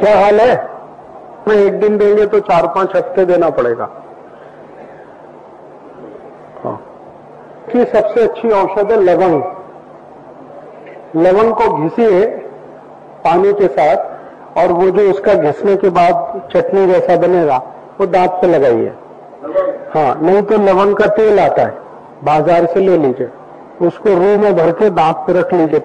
क्या हाल है? मैं एक दिन देंगे तो चार पाँच हफ़्ते देना पड़ेगा। हाँ। की सबसे अच्छी औषध है लवंग लवंग को घिसिए पानी के साथ और वो जो उसका घिसने के बाद चटनी जैसा बनेगा, वो दांत पे लगाइए। हाँ नहीं तो लवंग का तेल आता है, बाज़ार से ले लीजिए। उसको रू में भर के दांत पे रख लीजिए।